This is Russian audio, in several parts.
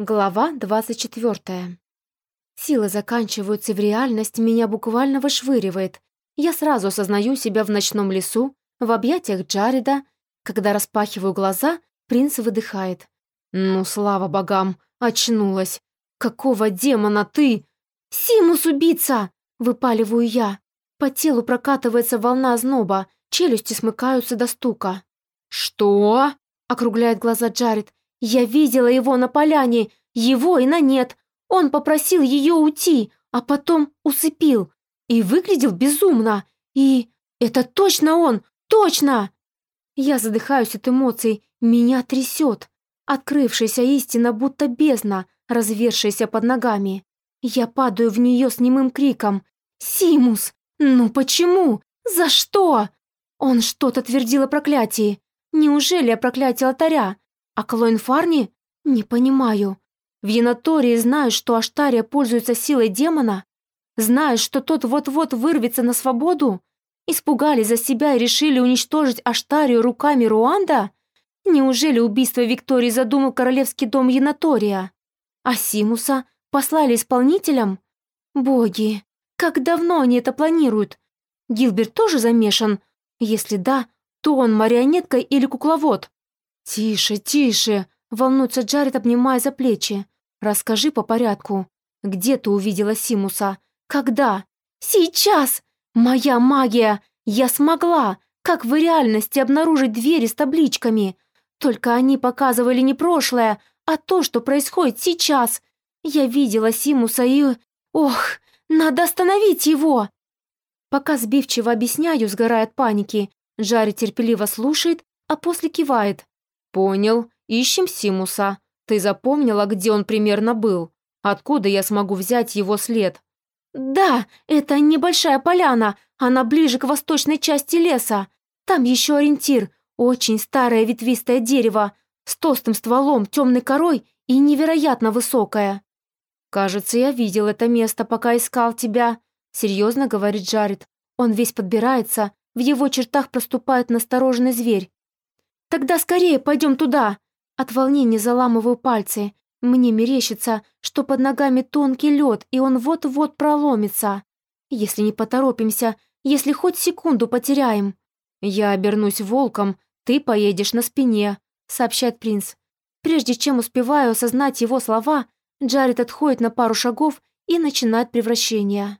Глава 24. Силы заканчиваются, в реальность меня буквально вышвыривает. Я сразу осознаю себя в ночном лесу, в объятиях Джареда. Когда распахиваю глаза, принц выдыхает. «Ну, слава богам, очнулась! Какого демона ты?» «Симус убийца!» — выпаливаю я. По телу прокатывается волна озноба, челюсти смыкаются до стука. «Что?» — округляет глаза Джаред. Я видела его на поляне, его и на нет. Он попросил ее уйти, а потом усыпил. И выглядел безумно. И это точно он, точно! Я задыхаюсь от эмоций, меня трясет. Открывшаяся истина будто бездна, развершаяся под ногами. Я падаю в нее с немым криком. «Симус! Ну почему? За что?» Он что-то твердил о проклятии. Неужели о проклятии алтаря? А Клоин Фарни? Не понимаю. В Янатории знают, что Аштария пользуется силой демона? Знают, что тот вот-вот вырвется на свободу? Испугались за себя и решили уничтожить Аштарию руками Руанда? Неужели убийство Виктории задумал королевский дом Янатория? А Симуса послали исполнителям? Боги, как давно они это планируют? Гилберт тоже замешан? Если да, то он марионетка или кукловод? «Тише, тише!» — волнуется Джаред, обнимая за плечи. «Расскажи по порядку. Где ты увидела Симуса? Когда?» «Сейчас! Моя магия! Я смогла! Как в реальности обнаружить двери с табличками? Только они показывали не прошлое, а то, что происходит сейчас. Я видела Симуса и... Ох, надо остановить его!» Пока сбивчиво объясняю, сгорая от паники, Джаред терпеливо слушает, а после кивает. «Понял. Ищем Симуса. Ты запомнила, где он примерно был? Откуда я смогу взять его след?» «Да, это небольшая поляна. Она ближе к восточной части леса. Там еще ориентир. Очень старое ветвистое дерево с толстым стволом, темной корой и невероятно высокое». «Кажется, я видел это место, пока искал тебя», — серьезно говорит Джаред. Он весь подбирается, в его чертах проступает настороженный зверь. Тогда скорее пойдем туда!» От волнения заламываю пальцы. Мне мерещится, что под ногами тонкий лед, и он вот-вот проломится. Если не поторопимся, если хоть секунду потеряем. «Я обернусь волком, ты поедешь на спине», — сообщает принц. Прежде чем успеваю осознать его слова, Джаред отходит на пару шагов и начинает превращение.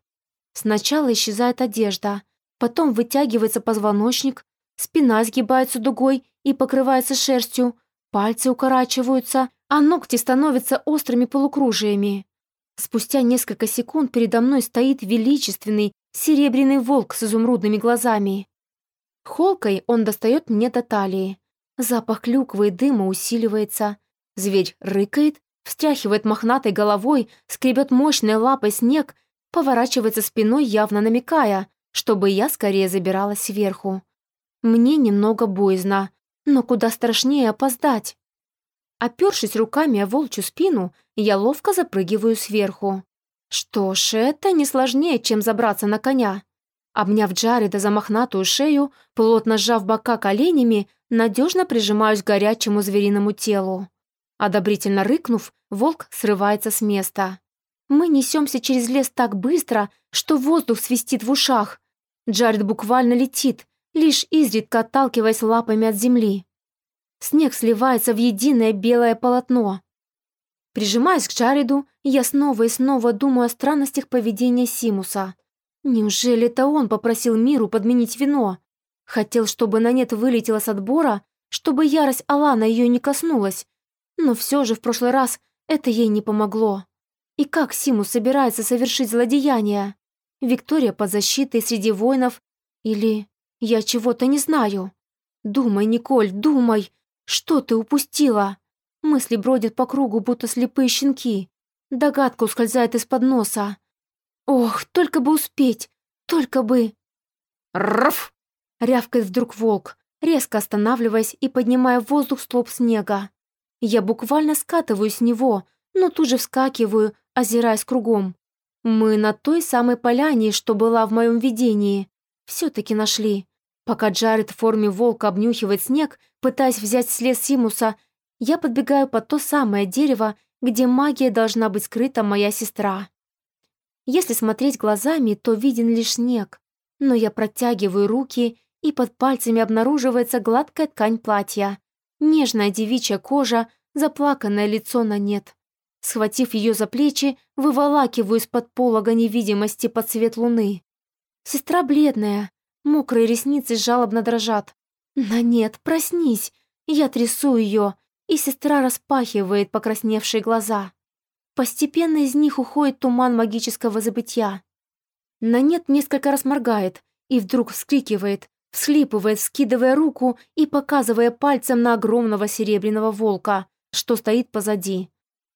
Сначала исчезает одежда, потом вытягивается позвоночник, спина сгибается дугой и покрывается шерстью, пальцы укорачиваются, а ногти становятся острыми полукружиями. Спустя несколько секунд передо мной стоит величественный серебряный волк с изумрудными глазами. Холкой он достает мне до талии. Запах клюквы и дыма усиливается. Зверь рыкает, встряхивает мохнатой головой, скребет мощной лапой снег, поворачивается спиной, явно намекая, чтобы я скорее забиралась сверху. Мне немного боязно, но куда страшнее опоздать. Опершись руками о волчью спину, я ловко запрыгиваю сверху. Что ж, это не сложнее, чем забраться на коня. Обняв Джареда за мохнатую шею, плотно сжав бока коленями, надежно прижимаюсь к горячему звериному телу. Одобрительно рыкнув, волк срывается с места. Мы несемся через лес так быстро, что воздух свистит в ушах. Джаред буквально летит, лишь изредка отталкиваясь лапами от земли. Снег сливается в единое белое полотно. Прижимаясь к Джареду, я снова и снова думаю о странностях поведения Симуса. Неужели это он попросил Миру подменить вино? Хотел, чтобы на нет вылетела с отбора, чтобы ярость Алана ее не коснулась. Но все же в прошлый раз это ей не помогло. И как Симус собирается совершить злодеяние? Виктория под защитой среди воинов? Или я чего-то не знаю. Думай, Николь, думай. Что ты упустила? Мысли бродят по кругу, будто слепые щенки. Догадка ускользает из-под носа. Ох, только бы успеть, только бы... Рф! Рявкает вдруг волк, резко останавливаясь и поднимая в воздух столб снега. Я буквально скатываю с него, но тут же вскакиваю, озираясь кругом. Мы на той самой поляне, что была в моем видении. Все-таки нашли. Пока Джаред в форме волка обнюхивает снег, пытаясь взять след Симуса, я подбегаю под то самое дерево где магия должна быть скрыта моя сестра. Если смотреть глазами, то виден лишь снег, но я протягиваю руки, и под пальцами обнаруживается гладкая ткань платья, нежная девичья кожа, заплаканное лицо на нет. Схватив ее за плечи, выволакиваю из-под полога невидимости под свет луны. Сестра бледная, мокрые ресницы жалобно дрожат. На нет, проснись! Я трясу ее, и сестра распахивает покрасневшие глаза. Постепенно из них уходит туман магического забытья. На нет несколько раз моргает и вдруг вскрикивает, всхлипывает, скидывая руку и показывая пальцем на огромного серебряного волка, что стоит позади.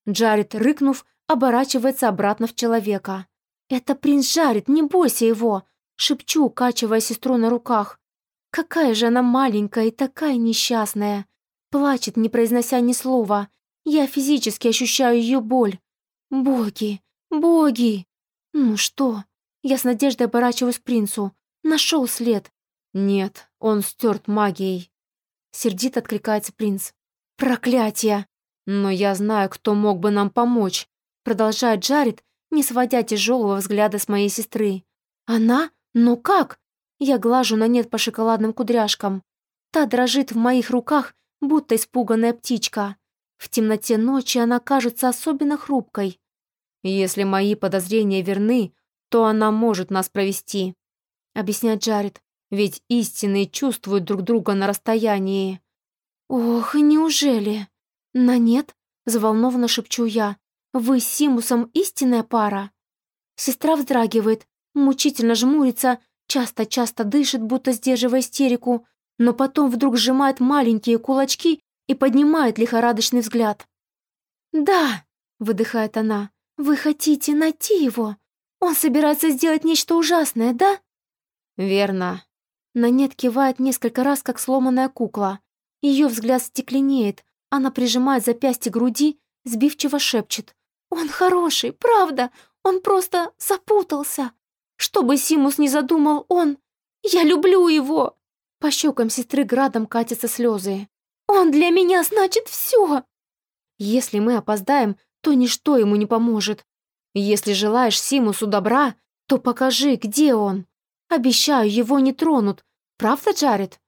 Джаред, рыкнув, оборачивается обратно в человека. «Это принц Джаред, не бойся его!» Шепчу, качивая сестру на руках. Какая же она маленькая и такая несчастная. Плачет, не произнося ни слова. Я физически ощущаю ее боль. Боги, боги! Ну что? Я с надеждой оборачиваюсь к принцу. Нашел след. Нет, он стерт магией. Сердит откликается принц. Проклятие! Но я знаю, кто мог бы нам помочь. Продолжает Джаред, не сводя тяжелого взгляда с моей сестры. Она? Но как? Я глажу на нет по шоколадным кудряшкам. Та дрожит в моих руках, будто испуганная птичка. В темноте ночи она кажется особенно хрупкой. Если мои подозрения верны, то она может нас провести, объясняет Джаред. Ведь истинные чувствуют друг друга на расстоянии. Ох, неужели? На нет, заволнованно шепчу я. Вы с Симусом истинная пара? Сестра вздрагивает, мучительно жмурится, часто-часто дышит, будто сдерживая истерику, но потом вдруг сжимает маленькие кулачки и поднимает лихорадочный взгляд. «Да», — выдыхает она, — «вы хотите найти его? Он собирается сделать нечто ужасное, да?» «Верно». Нанет кивает несколько раз, как сломанная кукла. Ее взгляд стекленеет, она прижимает запястье к груди, сбивчиво шепчет. «Он хороший, правда, он просто запутался. Что бы Симус ни задумал, он... Я люблю его!» По щекам сестры градом катятся слезы. «Он для меня значит все!» Если мы опоздаем, то ничто ему не поможет. Если желаешь Симусу добра, то покажи, где он. Обещаю, его не тронут. Правда, Джаред?»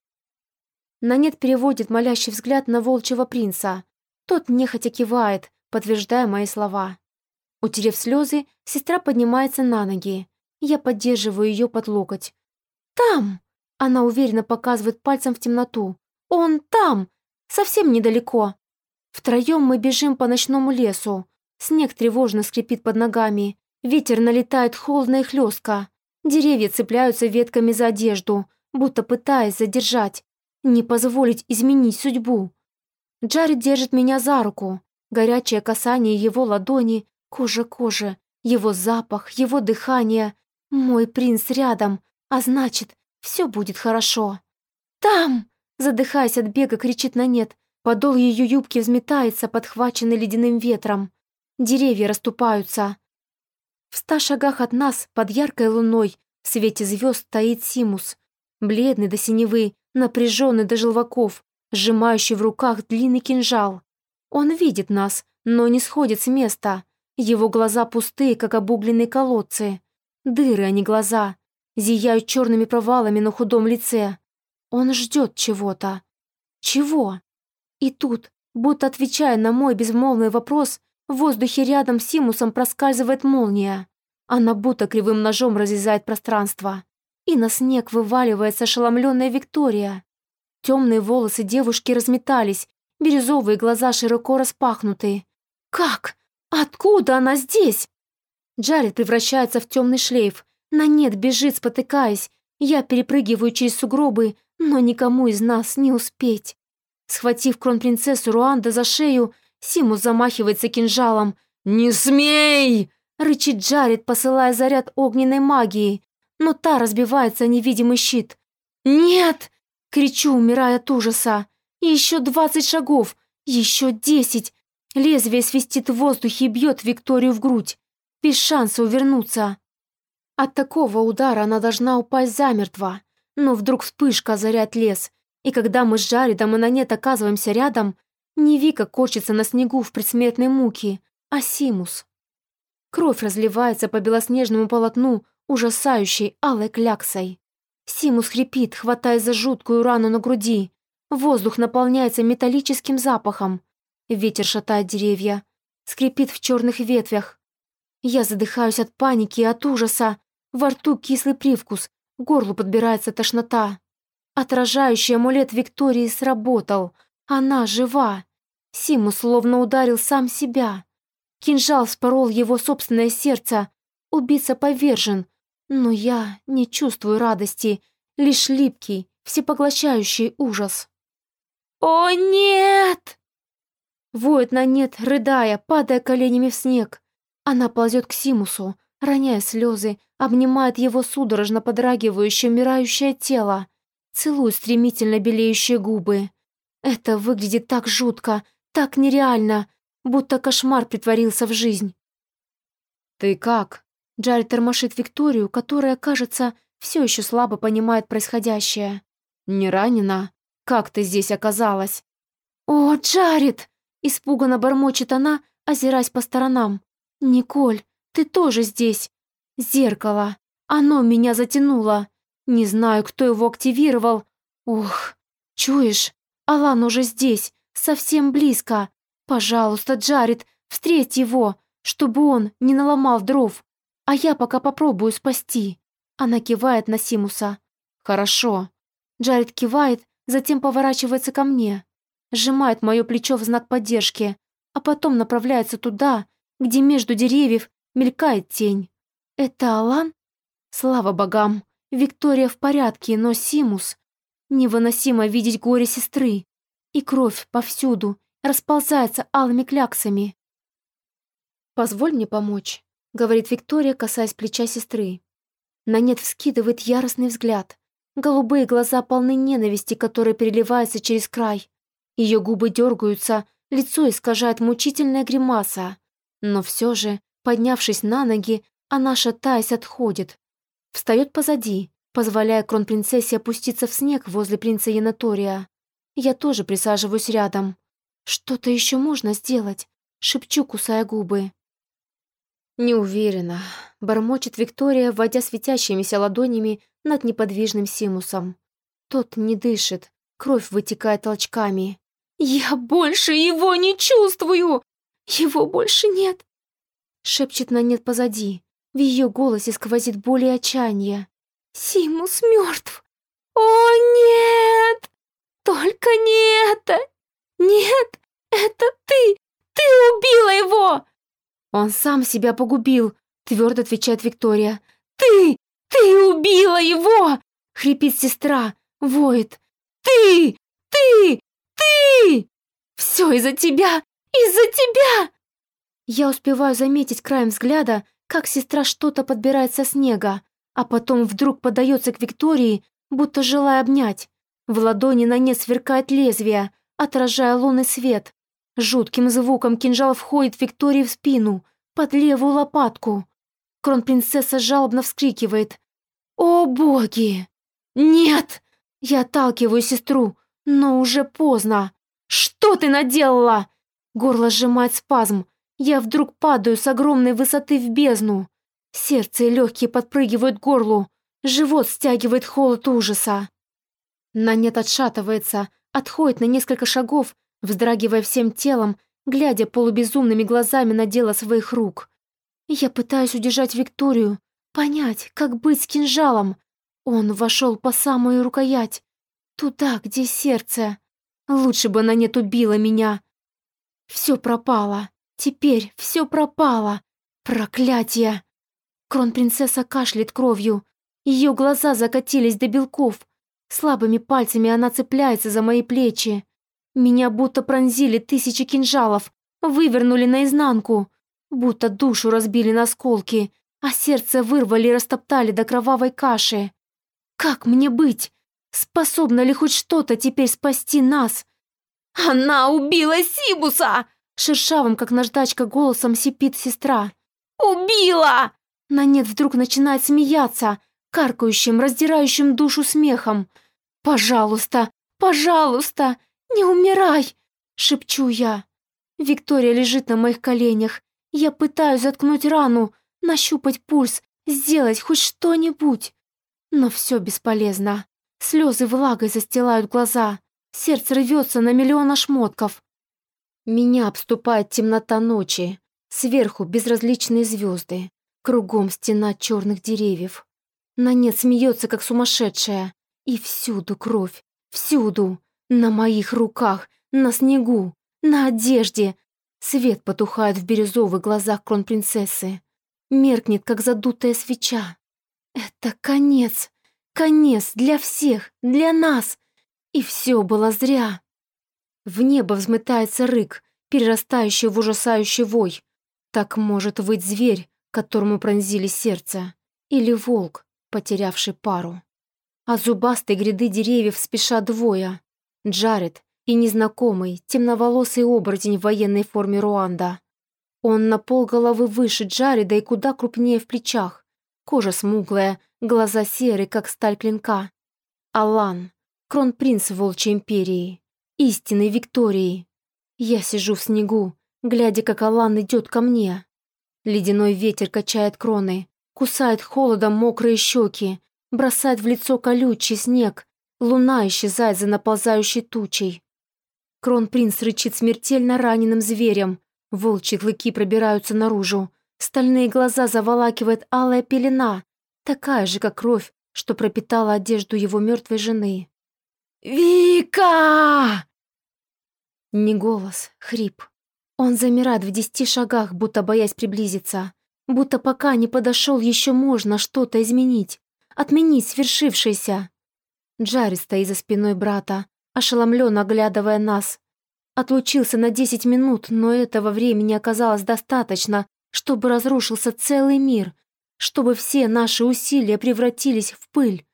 Нанет переводит молящий взгляд на волчьего принца. Тот нехотя кивает, подтверждая мои слова. Утерев слезы, сестра поднимается на ноги. Я поддерживаю ее под локоть. «Там!» Она уверенно показывает пальцем в темноту. «Он там! Совсем недалеко!» Втроем мы бежим по ночному лесу. Снег тревожно скрипит под ногами. Ветер налетает холодно и хлестко. Деревья цепляются ветками за одежду, будто пытаясь задержать, не позволить изменить судьбу. Джаред держит меня за руку. Горячее касание его ладони, кожа кожи, его запах, его дыхание. Мой принц рядом, а значит, все будет хорошо. «Там!» Задыхаясь от бега, кричит на нет. Подол ее юбки взметается, подхваченный ледяным ветром. Деревья расступаются. В ста шагах от нас, под яркой луной, в свете звезд стоит Симус. Бледный до синевы, напряженный до желваков, сжимающий в руках длинный кинжал. Он видит нас, но не сходит с места. Его глаза пустые, как обугленные колодцы. Дыры, а не глаза зияют черными провалами на худом лице. Он ждет чего-то. Чего? И тут, будто отвечая на мой безмолвный вопрос, в воздухе рядом с Симусом проскальзывает молния. Она будто кривым ножом разрезает пространство. И на снег вываливается ошеломленная Виктория. Темные волосы девушки разметались, бирюзовые глаза широко распахнуты. «Как? Откуда она здесь?» Джаред превращается в темный шлейф, на нет бежит, спотыкаясь. Я перепрыгиваю через сугробы, но никому из нас не успеть. Схватив кронпринцессу Руанда за шею, Симус замахивается кинжалом. «Не смей!» — рычит Джаред, посылая заряд огненной магии. Но та разбивается о невидимый щит. «Нет!» — кричу, умирая от ужаса. «Еще двадцать шагов! Еще десять!» Лезвие свистит в воздухе и бьет Викторию в грудь. Без шанса увернуться. От такого удара она должна упасть замертво. Но вдруг вспышка озаряет лес, и когда мы с Джаредом и Нанет оказываемся рядом, не Вика корчится на снегу в предсмертной муке, а Симус. Кровь разливается по белоснежному полотну ужасающей алой кляксой. Симус хрипит, хватая за жуткую рану на груди. Воздух наполняется металлическим запахом. Ветер шатает деревья, скрипит в черных ветвях. Я задыхаюсь от паники и от ужаса. Во рту кислый привкус, к горлу подбирается тошнота. Отражающий амулет Виктории сработал. Она жива. Симу словно ударил сам себя. Кинжал спорол его собственное сердце. Убийца повержен. Но я не чувствую радости, лишь липкий, всепоглощающий ужас. «О, нет!» Воет на нет, рыдая, падая коленями в снег. Она ползет к Симусу, роняя слезы, обнимает его судорожно подрагивающее, умирающее тело, целует стремительно белеющие губы. Это выглядит так жутко, так нереально, будто кошмар притворился в жизнь. «Ты как?» Джаред тормошит Викторию, которая, кажется, все еще слабо понимает происходящее. «Не ранена? Как ты здесь оказалась?» «О, Джаред!» – испуганно бормочет она, озираясь по сторонам. «Николь, ты тоже здесь. Зеркало. Оно меня затянуло. Не знаю, кто его активировал. Ох, чуешь? Алан уже здесь, совсем близко. Пожалуйста, Джаред, встреть его, чтобы он не наломал дров. А я пока попробую спасти. Она кивает на Симуса. Хорошо. Джаред кивает, затем поворачивается ко мне. Сжимает мое плечо в знак поддержки, а потом направляется туда, где между деревьев мелькает тень. Это Алан? Слава богам, Виктория в порядке, но Симус... Невыносимо видеть горе сестры. И кровь повсюду расползается алыми кляксами. «Позволь мне помочь», — говорит Виктория, касаясь плеча сестры. На нет вскидывает яростный взгляд. Голубые глаза полны ненависти, которая переливается через край. Ее губы дергаются, лицо искажает мучительная гримаса. Но все же, поднявшись на ноги, она, шатаясь, отходит. Встает позади, позволяя кронпринцессе опуститься в снег возле принца Янатория. Я тоже присаживаюсь рядом. Что-то еще можно сделать? Шепчу, кусая губы. Не уверена. Бормочет Виктория, вводя светящимися ладонями над неподвижным Симусом. Тот не дышит, кровь вытекает толчками. «Я больше его не чувствую! Его больше нет!» Шепчет на нет позади. В ее голосе сквозит боль и отчаяние. «Симус мертв! О, нет! Только не это! Нет, это ты! Ты убила его!» «Он сам себя погубил», — твердо отвечает Виктория. «Ты! Ты убила его!» — хрипит сестра, воет. «Ты! Ты! Ты! Все из-за тебя! Из-за тебя!» Я успеваю заметить краем взгляда, как сестра что-то подбирает со снега, а потом вдруг подается к Виктории, будто желая обнять. В ладони на нет сверкает лезвие, отражая лунный свет. Жутким звуком кинжал входит Виктории в спину, под левую лопатку. Кронпринцесса жалобно вскрикивает. «О, боги!» «Нет!» Я отталкиваю сестру, но уже поздно. «Что ты наделала?» Горло сжимает спазм. Я вдруг падаю с огромной высоты в бездну. Сердце и легкие подпрыгивают к горлу. Живот стягивает холод ужаса. Нанет отшатывается, отходит на несколько шагов, вздрагивая всем телом, глядя полубезумными глазами на дело своих рук. Я пытаюсь удержать Викторию, понять, как быть с кинжалом. Он вошел по самую рукоять, туда, где сердце. Лучше бы она нет убила меня. Все пропало. Теперь все пропало. Проклятие! Кронпринцесса кашляет кровью. Ее глаза закатились до белков. Слабыми пальцами она цепляется за мои плечи. Меня будто пронзили тысячи кинжалов, вывернули наизнанку. Будто душу разбили на осколки, а сердце вырвали и растоптали до кровавой каши. Как мне быть? Способна ли хоть что-то теперь спасти нас? «Она убила Сибуса!» Шершавым, как наждачка, голосом сипит сестра. «Убила!» Нанет вдруг начинает смеяться, каркающим, раздирающим душу смехом. «Пожалуйста, пожалуйста, не умирай!» Шепчу я. Виктория лежит на моих коленях. Я пытаюсь заткнуть рану, нащупать пульс, сделать хоть что-нибудь. Но все бесполезно. Слезы влагой застилают глаза. Сердце рвется на миллион ошмотков. Меня обступает темнота ночи. Сверху безразличные звезды. Кругом стена черных деревьев. На нет смеется, как сумасшедшая. И всюду кровь. Всюду. На моих руках. На снегу. На одежде. Свет потухает в бирюзовых глазах кронпринцессы. Меркнет, как задутая свеча. Это конец. Конец для всех, для нас. И все было зря. В небо взметается рык, перерастающий в ужасающий вой. Так может быть зверь, которому пронзили сердце, или волк, потерявший пару. А зубастой гряды деревьев спешат двое. Джаред и незнакомый, темноволосый оборотень в военной форме Руанда. Он на полголовы выше Джареда и куда крупнее в плечах. Кожа смуглая, глаза серые, как сталь клинка. Алан, кронпринц Волчьей Империи, истинной Виктории. Я сижу в снегу, глядя, как Алан идет ко мне. Ледяной ветер качает кроны, кусает холодом мокрые щеки, бросает в лицо колючий снег, луна исчезает за наползающей тучей. Кронпринц рычит смертельно раненым зверем, волчьи клыки пробираются наружу, стальные глаза заволакивает алая пелена, такая же, как кровь, что пропитала одежду его мертвой жены. «Вика!» Не голос, хрип. Он замирает в десяти шагах, будто боясь приблизиться. Будто пока не подошел, еще можно что-то изменить. Отменить свершившееся. Джарри стоит за спиной брата, ошеломленно оглядывая нас. Отлучился на десять минут, но этого времени оказалось достаточно, чтобы разрушился целый мир, чтобы все наши усилия превратились в пыль.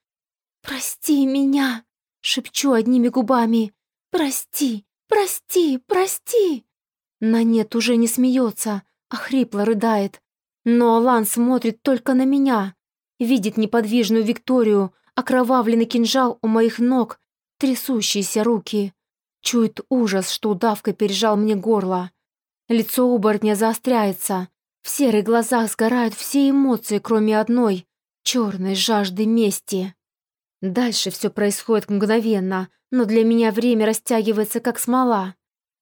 «Прости меня!» — шепчу одними губами. «Прости, прости, прости!» На нет уже не смеется, а хрипло рыдает. Но Алан смотрит только на меня, видит неподвижную Викторию, окровавленный кинжал у моих ног трясущиеся руки. Чует ужас, что удавкой пережал мне горло. Лицо оборотня заостряется. В серых глазах сгорают все эмоции, кроме одной — черной жажды мести. Дальше все происходит мгновенно, но для меня время растягивается, как смола.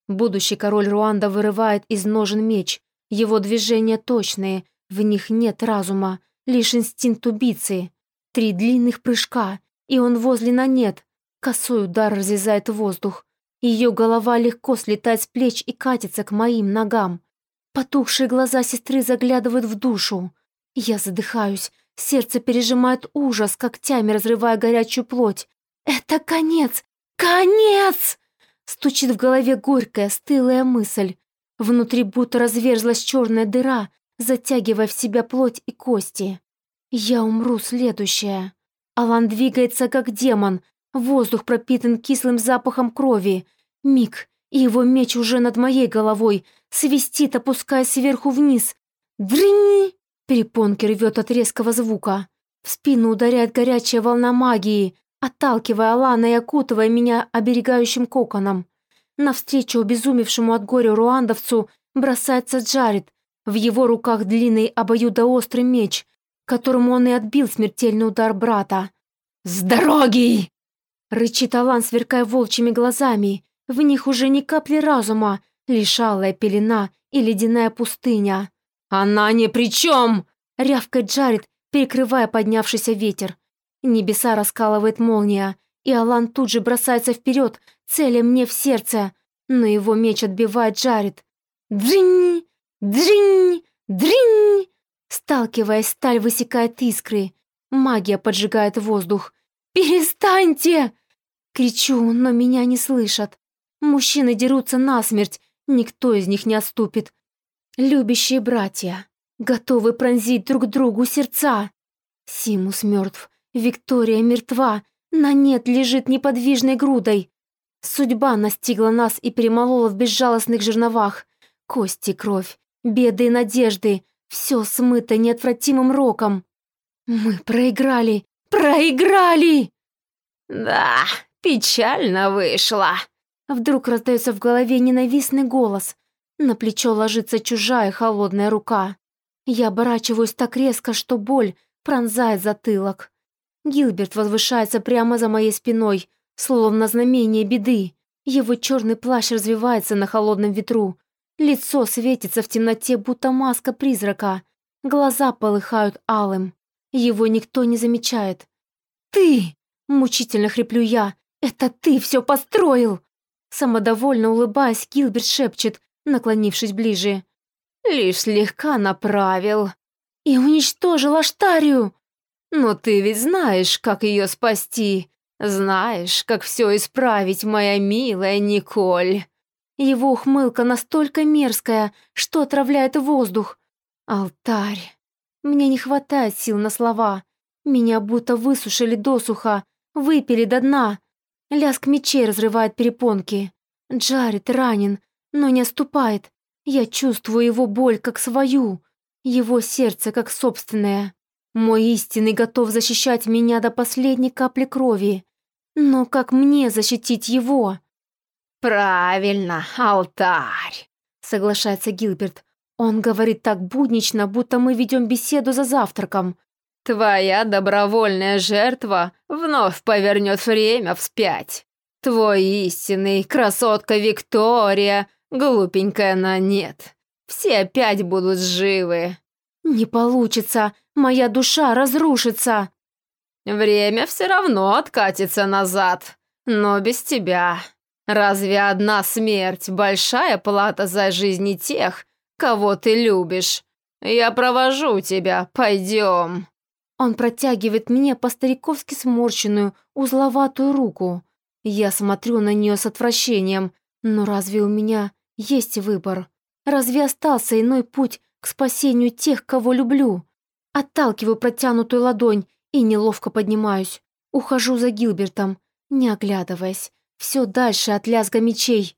Будущий король Руанда вырывает из ножен меч. Его движения точные, в них нет разума, лишь инстинкт убийцы. Три длинных прыжка, и он возле на нет, Косой удар разрезает воздух. Ее голова легко слетает с плеч и катится к моим ногам. Потухшие глаза сестры заглядывают в душу. Я задыхаюсь, сердце пережимает ужас, когтями разрывая горячую плоть. «Это конец! Конец!» Стучит в голове горькая, стылая мысль. Внутри будто разверзлась черная дыра, затягивая в себя плоть и кости. Я умру следующая. Алан двигается как демон, Воздух пропитан кислым запахом крови. Миг, и его меч уже над моей головой, свистит, опускаясь сверху вниз. Дрынь! Перепонки рвет от резкого звука. В спину ударяет горячая волна магии, отталкивая Алана и окутывая меня оберегающим коконом. Навстречу обезумевшему от горя руандовцу бросается Джаред. В его руках длинный обоюдоострый меч, которому он и отбил смертельный удар брата. «С дороги!» Рычит Алан, сверкая волчьими глазами. В них уже ни капли разума, лишь алая пелена и ледяная пустыня. «Она ни при чем!» — рявкает Джаред, перекрывая поднявшийся ветер. Небеса раскалывает молния, и Алан тут же бросается вперед, целя мне в сердце, но его меч отбивает Джаред. «Дринь! Дринь! Дринь!» Сталкиваясь, сталь высекает искры. Магия поджигает воздух. «Перестаньте!» Кричу, но меня не слышат. Мужчины дерутся насмерть, никто из них не отступит. Любящие братья, готовы пронзить друг другу сердца. Симус мертв, Виктория мертва, на нет лежит неподвижной грудой. Судьба настигла нас и перемолола в безжалостных жерновах. Кости, кровь, беды и надежды, все смыто неотвратимым роком. Мы проиграли, проиграли! Да, «Печально вышло!» Вдруг раздается в голове ненавистный голос. На плечо ложится чужая холодная рука. Я оборачиваюсь так резко, что боль пронзает затылок. Гилберт возвышается прямо за моей спиной, словно знамение беды. Его черный плащ развивается на холодном ветру. Лицо светится в темноте, будто маска призрака. Глаза полыхают алым. Его никто не замечает. «Ты!» – мучительно хриплю я. «Это ты все построил!» Самодовольно улыбаясь, Гилберт шепчет, наклонившись ближе. «Лишь слегка направил. И уничтожил Аштарию!» «Но ты ведь знаешь, как ее спасти. Знаешь, как все исправить, моя милая Николь». Его ухмылка настолько мерзкая, что отравляет воздух. Алтарь. Мне не хватает сил на слова. Меня будто высушили досуха, выпили до дна. Лязг мечей разрывает перепонки. Джаред ранен, но не оступает. Я чувствую его боль как свою, его сердце как собственное. Мой истинный готов защищать меня до последней капли крови. Но как мне защитить его? «Правильно, алтарь», — соглашается Гилберт. Он говорит так буднично, будто мы ведем беседу за завтраком. «Твоя добровольная жертва вновь повернет время вспять. Твой истинный, красотка Виктория, глупенькая на нет. Все опять будут живы». «Не получится, моя душа разрушится». «Время все равно откатится назад, но без тебя. Разве одна смерть – большая плата за жизни тех, кого ты любишь? Я провожу тебя, пойдем». Он протягивает мне по-стариковски сморщенную, узловатую руку. Я смотрю на нее с отвращением, но разве у меня есть выбор? Разве остался иной путь к спасению тех, кого люблю? Отталкиваю протянутую ладонь и неловко поднимаюсь. Ухожу за Гилбертом, не оглядываясь. Все дальше от лязга мечей.